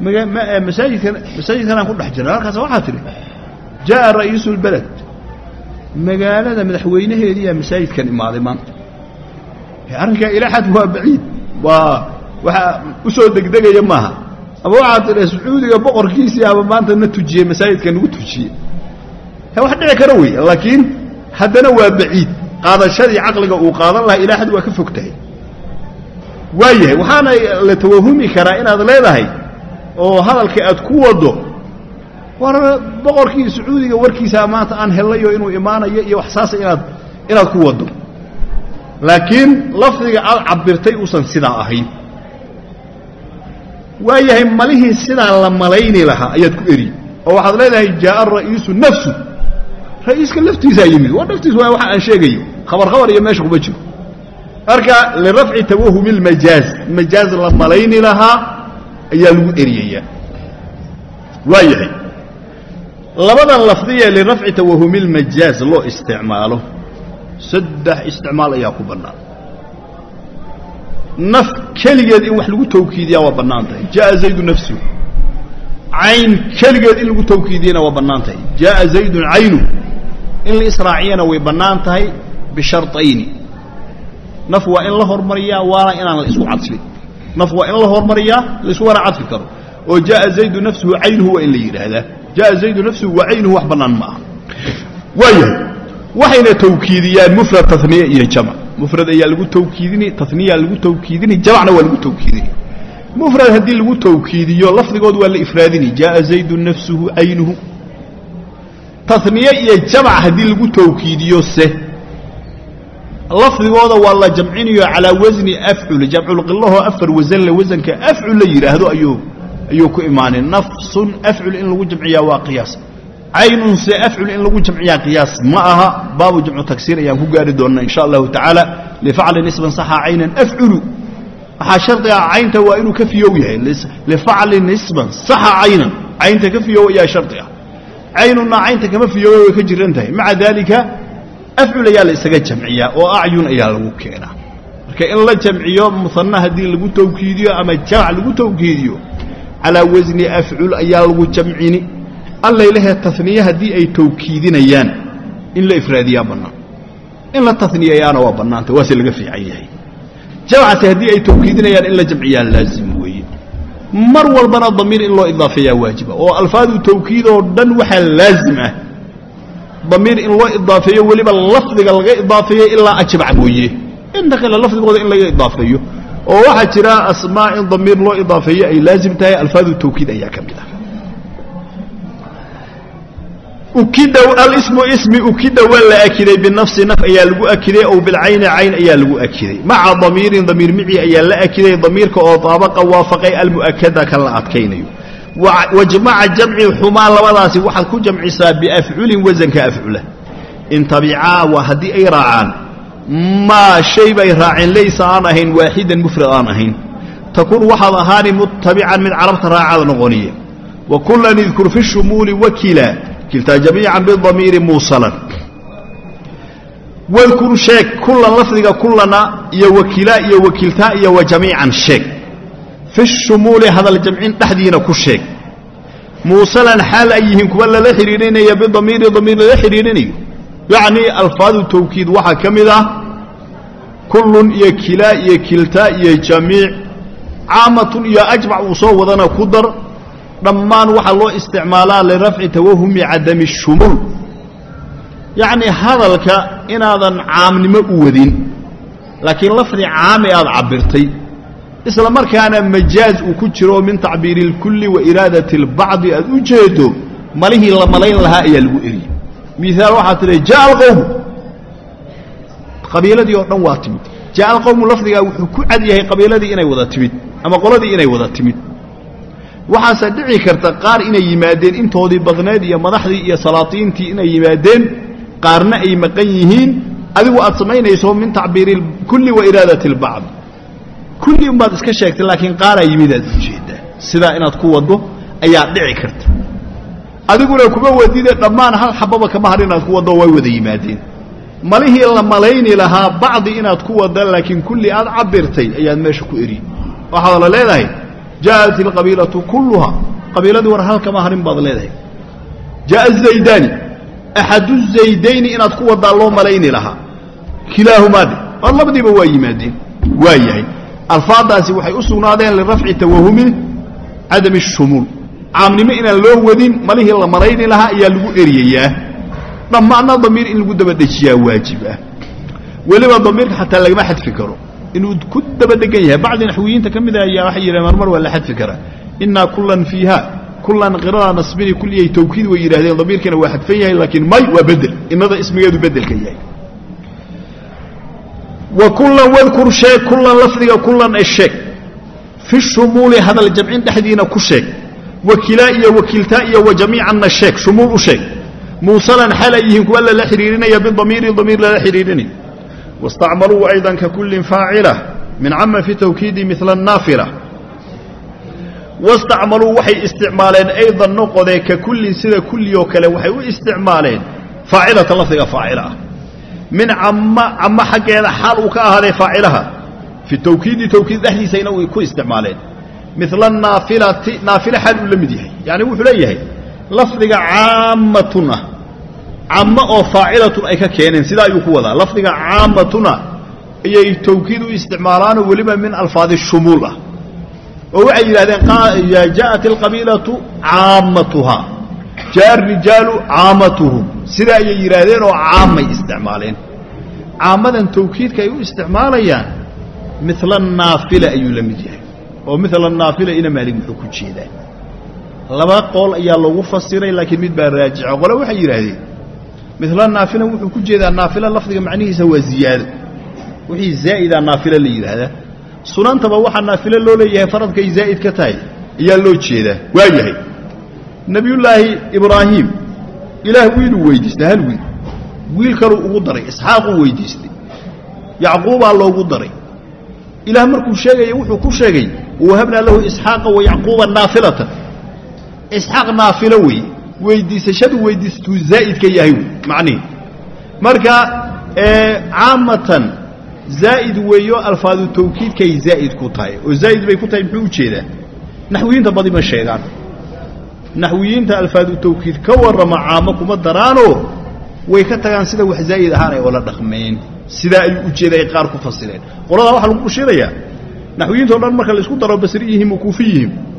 masaajidkan masaajidkan aan ku dhex jirna halkaas waxaad tidhi jaa'a ra'iisu lbeled magaalada madaxweynaheediyaa masaajidkan imaaday maanta arrinkaa ilaa xad waa baciid waa waxaa u soo degdegaya maaha ama waxaad tidhi sacuudiga boqorkiisii aba maanta na tujiyey masaajidka nagu tujiyey wax dhici kara wey laakiin haddana waa baciid qaadashadii caqliga uu qaadan lahaa ilaa xad waa ka fog tahay waa yahay waxaana la tawahumi karaa inaad leedahay oo hadalka aad ku waddo war boqorkii sacuudiga warkiisaa maanta aan hellayo inuu imaanayo iyo wax saasa inaad inaad ku waddo. Laakiin lafdiga aad cabirtay uusan sidaa ahayn. Waa yahay malihii sidaa la malayni lahaa ayaad ku eri oo waxaad leedahay jaaa ra'iisu nafsu. Ra'iiska laftiisaa yimid waa naftiis waa waxa aan sheegayo. Khabar khabar iyo meesha kuma jiro. Marka lirafci tawahumi lmajaaz majaaz la malayni lahaa ayaa lagu eriyayaa waa yahay. Labadan lafdiya lirafci tawahumi lmajaaz loo isticmaalo saddex isticmaal ayaa ku bannaan. Naf keligeed in wax lagu tawkiidiyaa waa bannaan tahay. Jaaa zaydu nafsuhu cayn keligeed in lagu tawkiidiyana waa bannaan tahay. Jaaa zaydun caynu in la israaciyana way bannaan tahay bisharطayni naf waa in la hormariyaa waana inaan la isku cadfin naf waa in la hormariyaa la isku wana cadfi karo. Oo jaaa zaydu nafsuhu caynuhu waa in la yidhaahdaa. Jaaa zaydu nafsuhu wa caynuhu wax bannaan ma aha. Waayahay waxayna tawkiidiyaan mufrad taniye iyo jamc mufrad ayaa lagu tawkiidini taniyaa lagu tawkiidini jamcna waa lagu tawkiidini. Mufrad haddii lagu tawkiidiyo lafdigood waa la ifraadini. Jaaa zaydu nafsuhu caynuhu. Taniye iyo jamc haddii lagu tawkiidiyo se lafdigooda waa la jamcinayo calaa wasni afcul jamculqilahoo afar wasan le wasanka afcul la yidhaahdo ayuu ku imaanay. Nafsun afcul in lagu jamciyaa waa qiyaas. Caynun se afcul in lagu jamciyaa qiyaas. Ma aha baabu jamcu tagsiir ayaan ku gaari doonnaa in sha allahu tacaala. Lifacli nisban saxa caynan afculu. Waxaa shardiga caynta waa inuu ka fiyow yahay. Lifacli nisban saxa caynan. Caynta ka fiyow ayaa shardi ah. Caynunna caynta kama fiyowa way ka jiran tahay maca daalika afcul ayaa la isaga jamciyaa oo acyun ayaa lagu keenaa. Marka in la jamciyo musanna haddii lagu tawkiidiyo ama jamc lagu tawkiidiyo calaa wasni afcul ayaa lagu jamcini. Allaylehe taniye haddii ay tawkiidinayaan in la ifraadiyaa bannaan. In la taniyeeyaana waa bannaanta waase laga fiican yahay. Jamcase haddii ay tawkiidinayaan in la jamciyaa laazim weeye. Mar walbana damiir in loo idaafeeyaa waajiba oo alfaadu tawkiid oo dhan waxaa laazim ah damiir in loo idaafeeyo weliba lafdiga laga idaafeeyo ilaa ajmac mooye. Inta kale lafdigooda in laga idaafeeyo. Oo waxaa jira asmaa in damiir loo idaafeeyo ay laazim tahay alfaadu tawkiid ayaa ka mid ah. Ukidow alismu ismi ukida waa la akiday binafsi naf ayaa lagu akiday ow bilcayni cayn ayaa lagu akiday. Maca damiirin damiir mici ayaa la akiday damiirka oo daabaqa waafaqay almu'akada kan la adkaynayo wajmaca jamci xumaa labadaasi waxaad ku jamcisaa biafculin wasanka afcula in tabicaa waa haddii ay raacaan. Maa shay bay raaceen laysa aan ahayn waaxidan mufrad aan ahayn. Takun waxaad ahaani mutabican mid carabta raacaad noqoniye wa kulan idkur fi shumuuli wakila kiltaa jamiican bidamiiri muusalan. Wadkur sheeg kulan lafdiga kulana iyo wakilaa iyo wakiltaa iyo wa jamiican sheeg fi shumuuli hadal jamcin dhexdiina ku sheeg muusalan xaal ay yihiin kuwa lala xidhiidhinaya bidamiiri damiir lala xidhiidhinayo yacnii alfaadu tawkiid waxaa ka mid ah kullun iyo kilaa iyo kiltaa iyo jamiic caamatun iyo ajmac uu soo wadana ku dar dhammaan waxaa loo isticmaalaa lirafci tawahumi cadami shumuul yacnii hadalka inaadan caamnimo u wadin laakiin lafdi caami aad cabirtay isla markaana majaaz uu ku jiro min tacbiiri اlkulli wa iraadati اlbacdi aad u jeedo malihii la malayn lahaa ayaa lagu eriyey miaal waxaa tidhi jaءa alqowmu qabiiladii oo dhan waa timid jaءa alqowmu lafdigaa wuxuu ku cad yahay qabiiladii inay wada timid ama qoladii inay wada timid waxaase dhici karta qaar inay yimaadeen intoodii badneed iyo madaxdii iyo salaatiintii inay yimaadeen qaarna ay maqan yihiin adigu aad samaynayso min tacbiiri اlkulli wa iraadati اlbacd kulli unbaad iska sheegtay laakiin qaaraa yimidaad ujeeddaa sidaa inaad ku waddo ayaa dhici karta adiguna kuma wadide dhammaan hal xababa kama har inaad ku waddo way wada yimaadeen malihii la malayni lahaa bacdi inaad ku wadda laakiin kulli aad cabirtay ayaad meesha ku eri waxaad la leedahay jaءat اlqabiilatu kulluha qabiiladii war hal kama harin baad leedahay jaءa الزaydaani axadu الزaydayni inaad ku waddaa loo malayni lahaa kilaahumaade oo labadiiba waa yimaadeen waa yahay alfaadaasi waxay u sugnaadeen lirafci tawahumi cadami الshumuul caamnimo inaan loo wadin malihii la malayni lahaa ayaa lagu eriyayaa dhammaanna damiir in lagu daba dejiyaa waajib ah. Weliba damiirka xataa lagama xadfi karo. Inuu ku daba degan yahay. Bacdi naxwiyiinta ka mida ayaa waxay yidhahen marmar waa la xadfi karaa inaa kulan fiiha kulan qirada nasbini kulliyay tawkiid way yidhahdeen damiirkana waa xadfan yahay laakiin may waa bedel. Inada ismigeedu bedelka yahay wakulan wadkur sheeg kulan lafdiga kulan esheeg fi shumuuli hadal jamcin dhexdiina ku sheeg. Wakilaa iyo wakiiltaa iyo wajamiicanna sheeg shumuul u sheeg. Muusalan xal ay yihiin kuwa lala xidhiirinaya bidamiiri damiir lala xidhiirinay wastacmaluu aydan ka kullin faacila min cama fi tawkiidi mila naafila. Wastacmaluu waxay isticmaaleen aydan noqodee ka kullin sida kulli oo kale waxay u isticmaaleen faacilatan lafdiga faacila ah min cama cama xaggeeda xaal uu ka ahaaday faacilaha fi tawkiidi tawkiid dhexdiisayna way ku isticmaaleen. Mila naafilati naafila xaal uu la mid yahay. Yani wuxuu leeyahay lafdiga caammatun ah oo faacilatun ay ka keeneen sidaa ayuu ku wadaa. Lafdiga caammatuna ayay tawkiid u isticmaalaanoo weliba min alfaadi shumuul ah. Oo waxay yidhahdeen jaءat alqabiilatu caammatuhaa jaa rijaalu caamatuhum sidaa ayay yidhaahdeen oo caamay isticmaaleen. Caamadan tawkiidka ay u isticmaalayaan mila naafila ayuu la mid yahay. Oo mila naafila ina maalig muxuu ku jeedaa. Laba qool ayaa loogu fasiray laakiin mid baa raajixa qole waxay yidhaahdeen mila naafila wuxuu ku jeedaa naafila lafdiga macnihiisa waa ziyaado. Wixii zaa'idaa naafila la yidhaahdaa. Sunantaba waxaa naafilo loo leeyahay faradkay zaa'id ka tahay ayaa loo jeedaa. Waa yahay. Nebiyullaahi ibraahim ilaah wiiluu weydiistay hal wiil. Wiil kaluu ugu daray isxaaquu weydiistay. Yacquubaa loogu daray. Ilaah markuu sheegaya wuxuu ku sheegay wahabnaa lahu isxaaqa wa yacquuba naafilatan. Isxaaq naafilo weeye. Weydiisashadu weydiistuu zaa'idka yahay wey macnihi marka caamatan zaa'id weeyo alfaadu tawkiidkay zaa'id ku tahay. Oo zaa'id bay ku tahay muxuu u naxwiyiinta badi ma sheegaan naxwiyiinta alfaadu tawkiid ka warrama caamo kuma daraanoo way ka tagaan sida wax zaa'id ahaan ay oola dhaqmeen sidaa ayuu u jeeda ay qaar ku fasireen qoladaa waxaa lagu bushidayaa naxwiyiintao dhan marka la isku daro basriyihim wa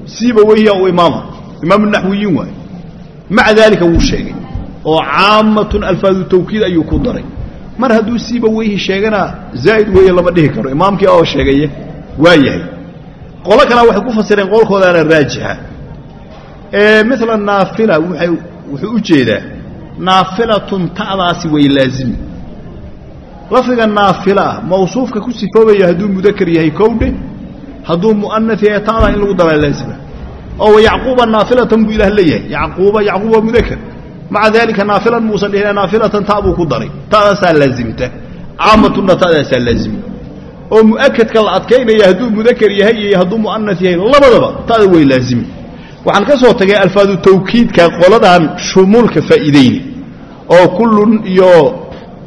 siiba weyhiya u imaama imaamu naxwiyiin maca daalika wuu sheegay oo caammatun alfaadu tawkiid ayuu ku daray. Mar hadduu siiba weyhi sheegana zaa'id weeye lama dhihi karo. Imaamkii oo sheegaye waa yahay qolo kalea waxay ku fasireen qowlkoodaana raajixa mila naafila wuxuu u jeedaa naafilatun ta'daasi way laazimi. Lafdiga naafila mawsuufka ku sifoobaya hadduu mudakar yahay kowdhe hadduu mu'anaf yahay ta'daa in lagu daraa laazima. Oo yacquuba naafilatan buu ilaah leeyahay. Yacquuba yacquub mudakar maca daalika naafilan muusan dhihin naafilatan ta buu ku daray. Ta'daasaa laazimta. Caamatunna ta'daasaa laazimi. Oo mu'akadka la adkaynaya hadduu mudakar yahay iyo hadduu mu'anaf yahay labadaba ta'da way laazimi waxaan ka soo tagay alfaadu tawkiidka qoladan shumuulka faa'iideyni oo kullun iyo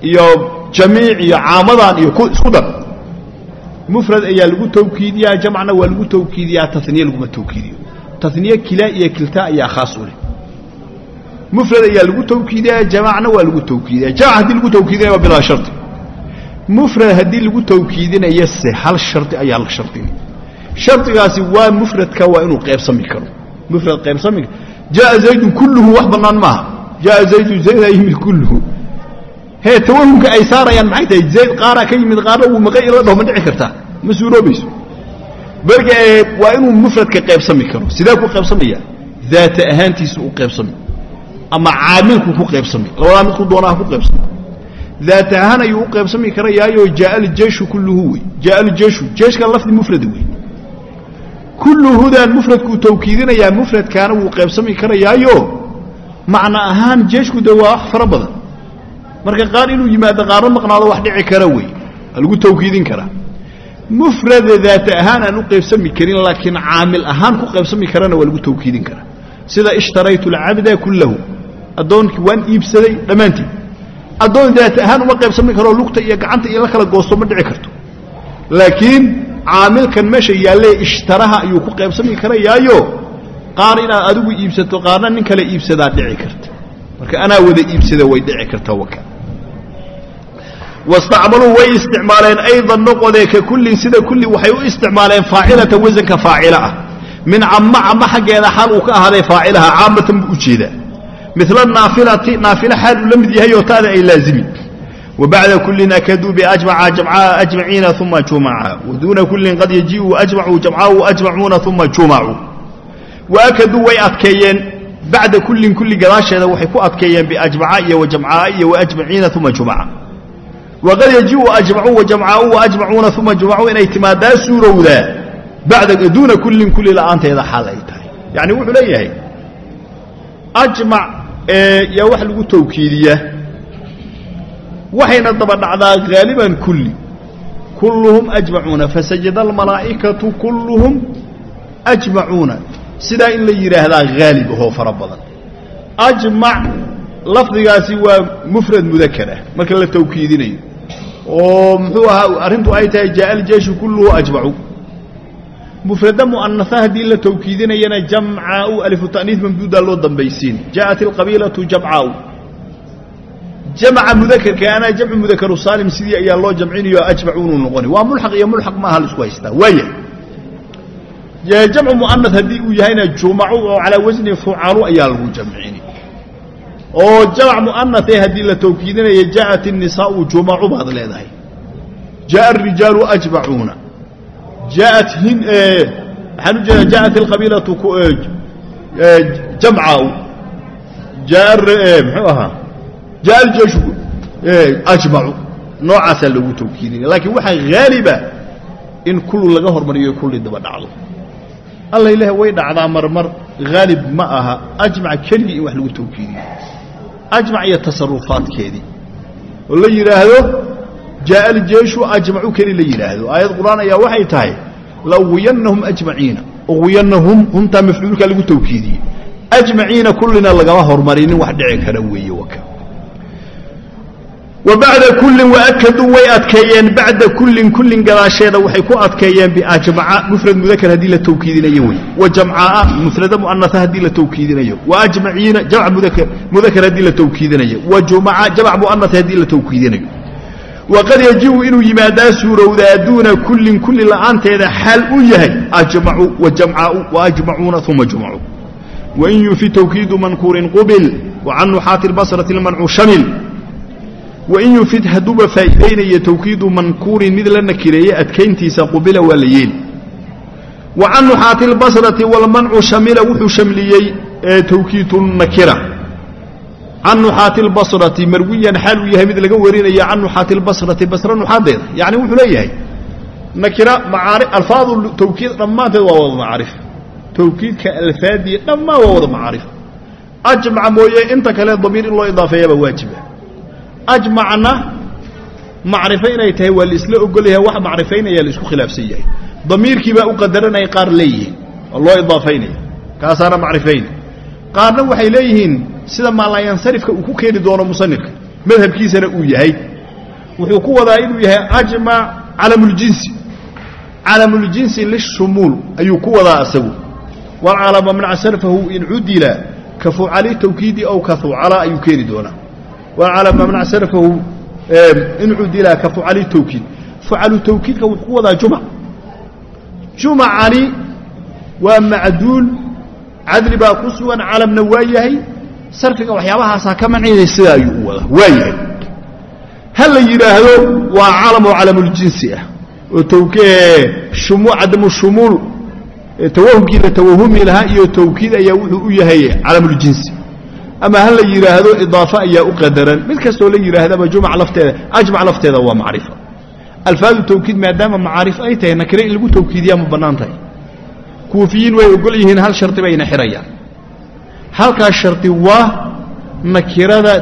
iyo jamiic iyo caamadan iyo isku dar. Mufrad ayaa lagu tawkiidiyaa jamcna waa lagu tawkiidiyaa taniye laguma tawkiidiyo. Taniye kilaa iyo kiltaa ayaa khaas u leh. Mufrad ayaa lagu tawkiidiyaa jamacna waa lagu tawkiidiya jamac haddii lagu tawkiidinaya waa bilaa shardi mufrad haddii lagu tawkiidinayo se hal shardi ayaa la shardinay shardigaasi waa mufradka waa inuu qeybsami karo mufrad qaybsami jaa zaydun kulluhu wax bannaan maaha. Jaa zaydun zaydaa yimid kulluhu. Hee tawahumka ay saarayaan maxay tahay? Zayd qaaraa ka yimid qaarna wuu maqay ila dhaho ma dhici kartaa ma suuroobayso. Marka waa inuu mufradka qaybsami karo. Sidee ku qaybsamaya daata ahaantiisa u qaybsami ama caamilku ku qaybsami labadaa midku doonaa ku qaybsami daat ahaan ayuu u qaybsami karayaayo jaa aljeeshu kulluhu wey. Jaa aljeeshu jeeshka lafdi mufrada wey kulluhudan mufradkuu tawkiidinayaa mufradkaana wuu qaybsami karayaayo. Macno ahaan jeeshku waa wax fara badan. Marka qaar inuu yimaado qaarna maqnaado wax dhici kara wey. Waa lagu tawkiidin karaa mufrada daata ahaan aan u qaybsami karin laakiin caamil ahaan ku qaybsami karana waa lagu tawkiidin karaa sida ishtaraytu alcabda kullahu. Addoonkii waan iibsaday dhammaantii addoon daat ahaan uma qaybsami karoo lugta iyo gacanta iyo la kala goosto ma dhici karto. Laakiin caamilkan meesha yaallee ishtaraha ayuu ku qaybsami karayaayo. Qaar inaad adigu iibsato qaarna nin kale iibsadaa dhici karta. Marka anaa wada iibsada way dhici karta waka wastacmaluu way isticmaaleen. Aydan noqodee ka kullin sida kulli waxay u isticmaaleen faacilata wasanka faacilo ah. Min camma camma xaggeeda xaal uu ka ahaaday faacilaha caamatan buu u jeedaa. Mila naafilati naafila xaal uu la mid yahay oo taada ay laazimi akaduu biajmaca jamcaa ajmaciina uma jumaca wa duuna kullin qad ajmacuu jamcaau ajmacuuna uma jumacuu wa akaduu way adkeeyeen bacda kullin kulli gadaasheeda waxay ku adkeeyeen biajmaca iyo wajamcaa iyo waajmaciina uma jumaca waqad yajiu ajmacuu wajamcaau waajmacuuna uma jumacuu inay timaadaa suurowdaa duuna kullin kulli la'aanteeda xaal ay tahay yacni wuxuu leeyahay ajmac yaa wax lagu tawkiidiyaa waxayna daba dhacdaa haaliban kulli. Kulluhum ajmacuuna fasajada almalaa'ikatu kulluhum ajmacuuna. Sidaa in la yidhaahdaa haalib ahoo fara badan. Ajmac lafdigaasi waa mufrad mudakar ah marka la tawkiidinayo. Oo muxuu ahaa arrintu ay tahay jaaa aljeeshu kulluhu ajmacu. Mufrada mu'anasa haddii la tawkiidinayana jamcaau alifu ta'niis mamduudaa loo dambaysiin. Jaءat alqabiilatu jamcaau jamca mudakerka anaa jamcu mudakaru saalim sidii ayaa loo jamcinayo ajmacuunu noqoni waa mulxaq iyo mulxaq maaha laisku haystaa waaya jamcu mu'anas haddii uu yahayna jumacu oo calaa wasni fucalu ayaa lagu jamcini oo jamc mu'anase haddii la tawkiidinaya jaءat الnisaau jumacu baad leedahay jaءa الrijaalu ajmacuuna jaءat waxaan u jeedaa jaءat alqabiilatu jamcaau jaa muxuu ahaa jaa aljeeshu Ajmacu. Noocaasaa lagu tawkiidinaya laakiin waxaa haaliba in kullu laga hormariyo kulli daba dhacdo. Alla ilaah way dhacdaa marmar. Haalib ma aha. Ajmac keligii in wax lagu tawkiidiyo ajmac iyo tasarufaadkeedii. Oo la yidhaahdo jaaa aljeeshu ajmacu keli la yidhaahdo aayad qur'aan ayaa waxay tahay lauwiyannahum ajmaciina. Uwiyannahum humtaa mafcuulkaa lagu tawkiidiyey. Ajmaciina kullina lagama hormarinin wax dhici kara weeye waka wa bacda kullin waakaduu way adkeeyeen. Bacda kullin kullin gadaasheeda waxay ku adkeeyeen biajmaca mufrad mudakar haddii la tawkiidinayo wey. Wa jamcaa mufrada mu'anasa haddii la tawkiidinayo. Wa ajmaciina jamc mudakar mudakar haddii la tawkiidinayo. Wa jumaca jamc mu'anasa haddii la tawkiidinayo. Waqad yajibu inuu yimaadaa suurowdaa duuna kullin kulli la'aanteeda xaal uu yahay. Ajmacu wa jamcaau wa ajmacuuna uma jumacuu wain yufi tawkiidu mankuurin qubil wa can nuxaati lbasrati lmancu shamil wain yufid hadduuba faa'iidaynayo tawkiidu mankuurin mid la nakireeye adkayntiisa qubila waa la yeeli wa can nuxaati lbasrati walmancu shamila wuxuu shamliyey tawkiidu can nuxaati lbasrati marwiyan xaal uu yahay mid laga warinaya can nuxaati lbasrati basra nuxaadeeda yacni wuxuu leeyahay nakira macaari alfaadu tawkiid dhammaanteed waa wada macaarif tawkiidka alfaadii dhammaan waa wada macaarif ajmac mooye inta kale damiir in loo idaafeeyaba waajiba ajmacna macrifo inay tahay waa laisla ogol yahay wax macrifaynaya la isku khilaafsan yahay. Damiirkii baa u qadaranaya qaar leeyihiin oo loo idaafaynaya kaasaana macrifayn qaarna waxay leeyihiin sida maalayansarifka uu ku keeni doono musanifka madhabkiisana uu yahay. Wuxuu ku wadaa inuu yahay ajmac calamuljinsi calamuljinsi lishumuul ayuu ku wadaa asagu. Walcalama manaca sarfahu in cudila ka fucali tawkiidi aw ka fucala ayuu keeni doonaa walcalama manaca sarfahu in cudila ka fucali tawkiid. Fucalu tawkiidka wuxuu ku wadaa jumac jumacani waa macduul cadli baa ku sugan calamna waa yahay. Sarfiga waxyaabahaasaa ka mancayay sidaa ayuu u wadaa waa yahay. Ha la yidhaahdo waa calam oo calamuljinsi ah oo cadamu shumuul tawahumkii la tawahumi lahaa iyo tawkiid ayaa wuxuu u yahay calamuljinsi ama ha la yidhaahdo idaafo ayaa u qadaran. Mid kastoo la yidhaahdaba jumc lafteeda ajmac lafteeda waa macrifa alfaadu tawkiid maadaama macaarif ay tahay nakire in lagu tawkiidiyaa ma bannaan tahay. Kuufiyiin way ogol yihiin hal shardi bayna xirayaan. Halkaas shardi waa nakirada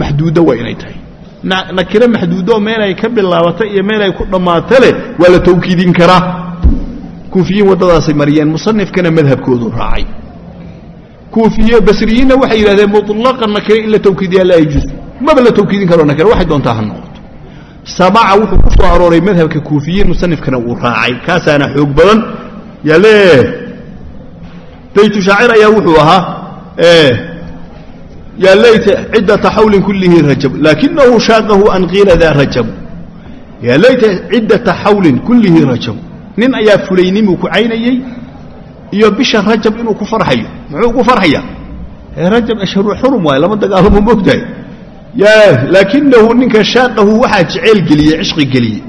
maxduudo waa inay tahay. Nakiro maxduudo meelay ka bilaabato iyo meelay ku dhammaato leh waa la tawkiidin karaa. Kuufiyiin waddadaasay mariyeen musanifkana madhabkoodu raacay kuufiye basriyiinna waxay yidhahdeen muطlaqan nakire in la tawkiidiyaa laa yajuus maba la tawkiidin karo nakire waxay doontaa ha noqoto. Samaca wuxuu ku soo arooray madhabka kuufiyiin musanifkana uu raacay. Kaasaana xoog badan yaale baytu shaacir ayaa wuxuu ahaa yaa layta ciddata xawlin kullihi rajab laakinahu shaaqahu an qiila daa rajab. Yaa layta ciddata xawlin kullihi rajab. Nin ayaa fulaynimuu ku caynayey iyo bisha rajab inuu ku farxayo. Muxuu ku farxaya rajab ashharu xurum waaye lama dagaalamo moogtahay. Laakinahu ninka shaaqahu waxaa jeceyl geliyey cishqi geliyey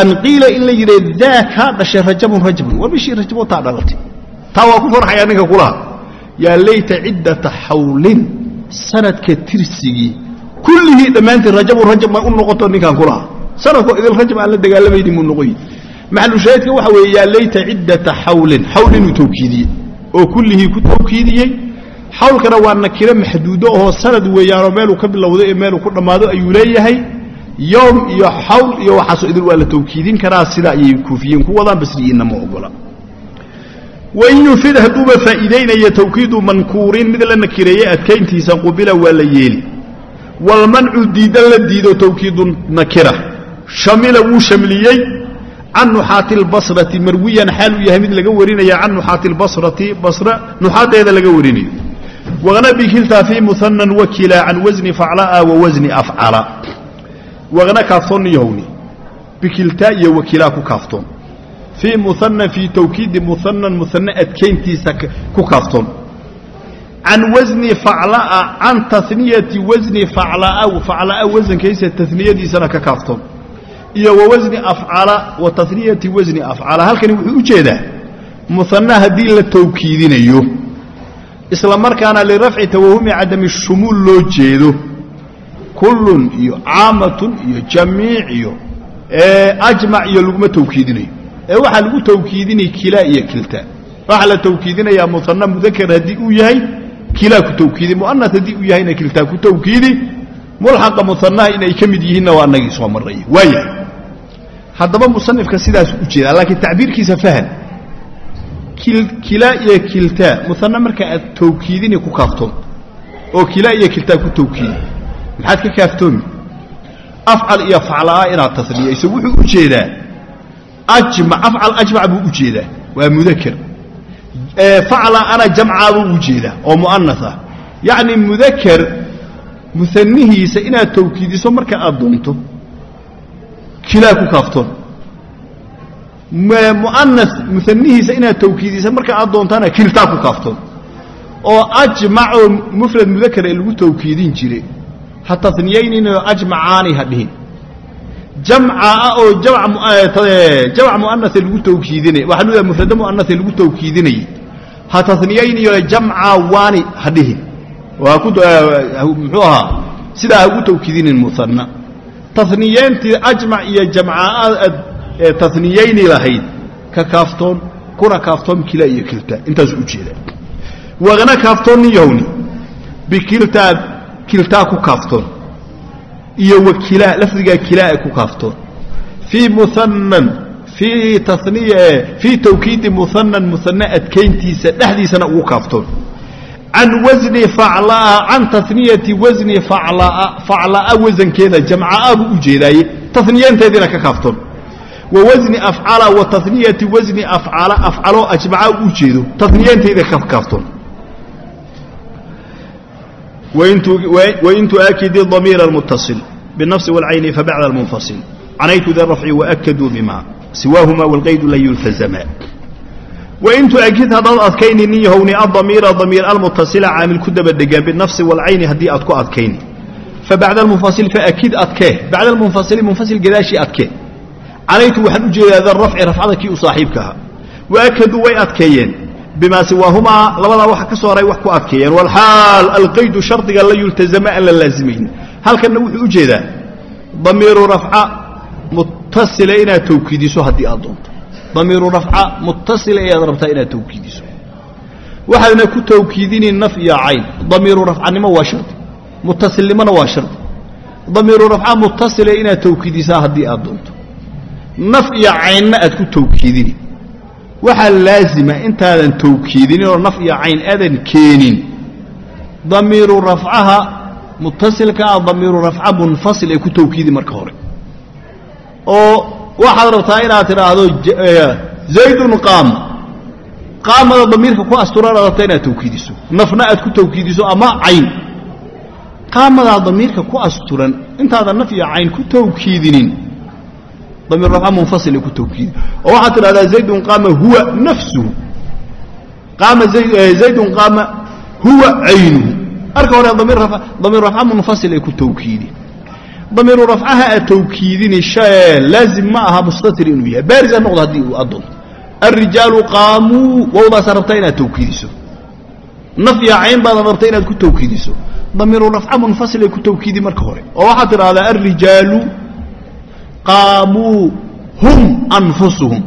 an qiila in la yidha daa kaa dhashay rajabun rajabun. War bishii rajaboo taa dhalatay. Taa waa ku farxaya ninka kulaha yaa layta ciddata xawlin sanadka tirsigii kullihii dhammaantii rajabun rajab may u noqoto ninkan kulaha sanadkoo idil rajab aan la dagaalamaynin muu noqoy maxalushaahidka waxa weeye layta ciddata xawlin xawl inuu tawkiidiyey oo kullihii ku tawkiidiyey. Xawlkana waa nakiro maxduudo oo sanad weeyaanoo meeluu ka bilowdo iyo meeluu ku dhammaado ayuu leeyahay. Yowm iyo xawl iyo waxaasoo idil waa la tawkiidin karaa sida ayay kuufiyiin ku wadaan basriyiinna ma ogola. Wain yufid hadduuba faa'iidaynaya tawkiidu mankuurin mid la nakireeyey adkayntiisa qubila waa la yeeli. Walmancu diidan la diido tawkiidu nakira. Shamila wuu shamliyey can nuxaati lbasrati marwiyan xaal uu yahay mid laga warinaya can nuxaati lbasrati basra nuxaadeeda laga warinayo. Waqna bikiltaa fii muhanan wakila can wasni faclaa wa wasni afcala. Waqna kaaftoon yahowni bikiltaa iyo wakilaa ku kaaftoon. Fii muhanan fii tawkiidi muhanan muhane adkayntiisa ku kaaftoon. Can wasni faclaa can taniyati wasni faclaa faclaa wasankaysa taniyadiisana ka kaaftoon iyo wa wasni afcala wa taniyati wasni afcala. Halkani wuxuu u jeedaa muhana haddii la tawkiidinayo isla markaana lirafci tawahumi cadami shumuul loo jeedo kullun iyo caamatun iyo jamiic iyo ajmac iyo laguma tawkiidinayo. Ee waxaa lagu tawkiidinaya kilaa iyo kilta. Waxaa la tawkiidinayaa muhana mudakar haddii uu yahay kilaa ku tawkiidi mu'anas haddii uu yahayna kiltaa ku tawkiidi mulxaqa muhanaha inay ka mid yihiinna waa anagii soo marray. Waayahay haddaba musanifka sidaas u jeedaa laakiin tacbiirkiisa fahan kilaa iyo kiltaa muhana marka aad tawkiidini ku kaaftoon oo kilaa iyo kiltaa ku tawkiidi. Maxaad ka kaaftoomi? Afcal iyo faclaa inaad tasniyayso wuxuu u jeedaa ajmac afcal ajmac buu u jeedaa. Waa mudakar facla ana jamcaa buu u jeedaa oo mu'anas ah. Yacni mudakar muanihiisa inaad tawkiidiso marka aad doonto kilaa ku kaaftoon mu'anas muanihiisa inaad tawkiidiso marka aad doontana kiltaa ku kaaftoon oo ajmacoo mufrad mudakar ee lagu tawkiidin jire. Ha taniyayninoo ajmacaani ha dhihin. Jamca oo jamc mu'anase lagu tawkiidinay waxaa lu mufrado mu'anase lagu tawkiidinayay ha taniyayniyo jamca waani ha dhihin. Muxuu ahaa sidaa ha ugu tawkiidinin muana taniyeyntii ajmac iyo jamca taniyayni lahayd ka kaaftoon kuna kaaftoon kila iyo kilta. Intaasu u jeeda. Waqna kaaftoonni yowni bikiltaa kiltaa ku kaaftoon. Iyo wakilaa lafdigaa kilaa ku kaaftoon. Fii muanan fii taniy fii tawkiidi muhanan muhane adkayntiisa dhexdiisana ugu kaaftoon can wasni faclaa can taniyati wasni faclaa faclaa wasankeeda jamcaa buu u jeedaaye taniyanteediina ka kaaftoon wa wasni afcala wa taniyati wasni afcala afcaloo ajmaca u jeedo taniyanteeda ka kaaftoon wain tuaakidi damiira اlmutaصil bالnafsi wاlcayni fabacda اlmunfasil canaytu da rafci waakaduu bima siwaahuma wاlqaydu lan yultazamaa wain tuakid haddaad adkayni nin yahowni adamiira damiir almutasila caamil ku daba dhegaan binafsi wاlcayni haddii aad ku adkayni fabacda almunfasil faakid adkee bacda almunfasili munfasil gadaashii adkee canaytu waxaan u jeedaa da rafci rafcada kii u saaxiibka ahaa. Waakaduu way adkeeyeen. Bimaa siwaahumaa labadaa waxa ka soo haray wax ku adkeeyeen. Walxaal alqaydu shardiga la yultazama aan la laazimayn halkanna wuxuu u jeedaa damiiru rafca mutasila inaad tawkiidiso haddii aad doonto damiiru rafca mutasila ayaad rabtaa inaad tawkiidiso. Waxaadna ku tawkiidini naf iyo cayn. Damiiru rafcanimo waa shardi mutasilnimona waa shardi damiiru rafca mutasila inaad tawkiidisaa haddii aad doonto. Naf iyo caynna aad ku tawkiidini. Waxaa laazima intaadan tawkiidinin oo naf iyo cayn aadan keenin. Damiiru rafcaha mutasilka ah damiiru rafca munfasil ee ku tawkiidi marka hore. Oo waxaad rabtaa inaad tidhaahdo zaydun qaama qaamada damiirka ku asturan aad inaad tawkiidiso. Nafna aad ku tawkiidiso ama cayn. Qaamadaa damiirka ku asturan intaadan naf iyo cayn ku tawkiidinin. Damiir rafca munfasil ku tawkiidi. Oo waxaad tidhahdaa zaydun qaama huwa nafsuhu. Qaama zaydun qaama huwa caynuhu. Marka hore damiir rafca munfasil ee ku tawkiidi damiiru rafcaha aad tawkiidini laazim ma aha mustatir inuu yahay. Baaris ha noqdo haddii uu addoonto alrijaalu qaamuu wowdaasaa rabtaa inaad tawkiidiso. Naf iyo cayn baadan rabta inaad ku tawkiidiso. Damiiru rafca munfasil ee ku tawkiidi marka hore. Oo waxaad tidhahdaa alrijaalu qaamuu hum anfusuhum.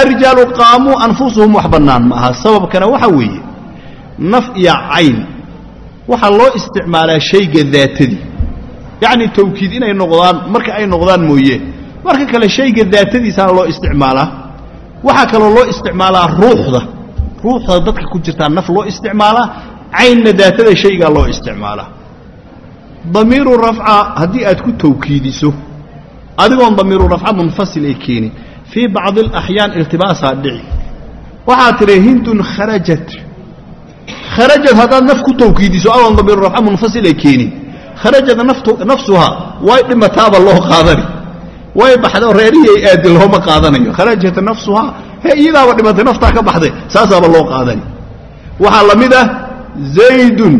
Alrijaalu qaamuu anfusuhum wax bannaan ma aha. Sababkana waxa weeye naf iyo cayn waxaa loo isticmaalaa shayga daatadii yacni tawkiid inay noqdaan marka ay noqdaan mooye. Marka kale shayga daatadiisaana loo isticmaalaa. Waxaa kaloo loo isticmaalaa ruuxda. Ruuxda dadka ku jirtaa naf loo isticmaalaa caynna daatada shaygaa loo isticmaalaa. Damiiru rafca haddii aad ku tawkiidiso adigoon damiiru rafca munfasil ay keenin. Fii bacdi alaxyaan iltibaasaa dhici. Waxaad tidhi hindun kharajat. Kharajad haddaad naf ku tawkiidiso adoon damiiru rafca munfasil ay keenin kharajada nafsuhaa way dhimataaba loo qaadani. Way baxdo reerihii aadi looma qaadanayo. Kharajat nafsuhaa he iyadaaba dhimatay naftaa ka baxday saasaaba loo qaadani. Waxaa la mid ah zaydun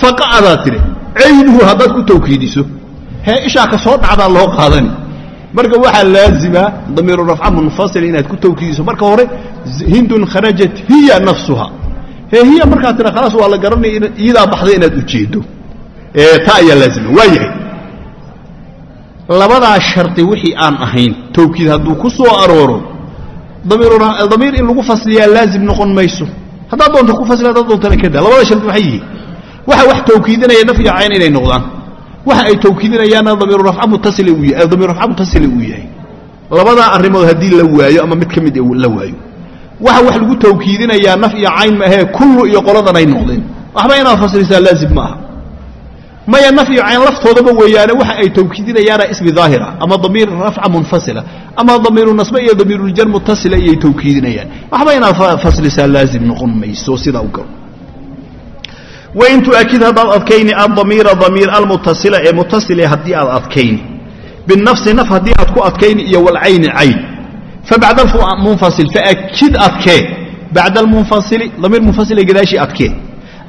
faqa'adaad tidhi caynuhu haddaad ku tawkiidiso hee ishaa ka soo dhacdaa loo qaadani. Marka waxaa laazima damiiru rafca munfasil inaad ku tawkiidiso. Marka hore hindun kharajat hiya nafsuha he hiya markaad tira khalaas waa la garanaya iyadaa baxday inaad ujeedo taa ayaa laazima waa yahay. Labadaa shardi wixii aan ahayn tawkiid hadduu ku soo arooro damiir in lagu fasliyaa laazim noqon mayso. Haddaad doonto ku fasli haddaad doontana kada labada shardi maxay yihiin. Waxa wax tawkiidinaya naf iyo cayn inay noqdaan. Waxa ay tawkiidinayaanna damiiru rafca mutasila uu yahay damiiru rafca mutasila uu yahay. Labadaa arrimood haddii la waayo ama mid ka mid la waayo waxa wax lagu tawkiidinayaa naf iyo cayn maahee kullu iyo qoladan ay noqdeen. Waxba inaad faslisaa laazim ma aha. Maya naf iyo cayn laftoodaba weeyaane waxa ay tawkiidinayaana ismi daahira ama damiir rafca munfasila ama damiiru nasbe iyo damiiruljar mutasila iyay tawkiidinayaan. Waxba inaad faslisaa laazim noqon mayso sidaa u garo wain tuakid haddaad adkayni adamiira damiir almutasila ee mutasile haddii aad adkayni. Binafsi naf haddii aad ku adkayni iyo walcayni cayn fabacda munfasil faakid adkee bacda almunfasili damiir munfasile gadaashii adkee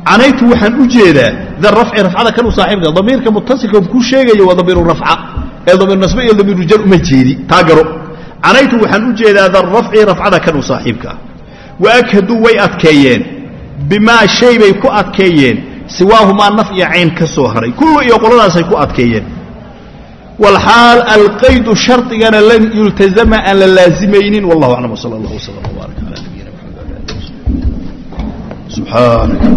canaytu waxaan u jeedaa da rafci rafcada kan u saaxiibka damiirka mutasilka kuu sheegaya waa damiiru rafca ee damiir nasbe iyo damiiru jar uma jeedi taa garo canaytu waxaan u jeedaa da rafci rafcada kan u saaxiibka waakaduu way adkeeyeen bimaa shay bay ku adkeeyeen siwaahumaa naf iyo cayn ka soo haray kullu iyo qoladaasay ku adkeeyeen walxaal alqaydu shardigana lan yultazama aan la laazimaynin wallahu aclam wsala allah wslam wbaarak cala nabiyina wsab subxaanaka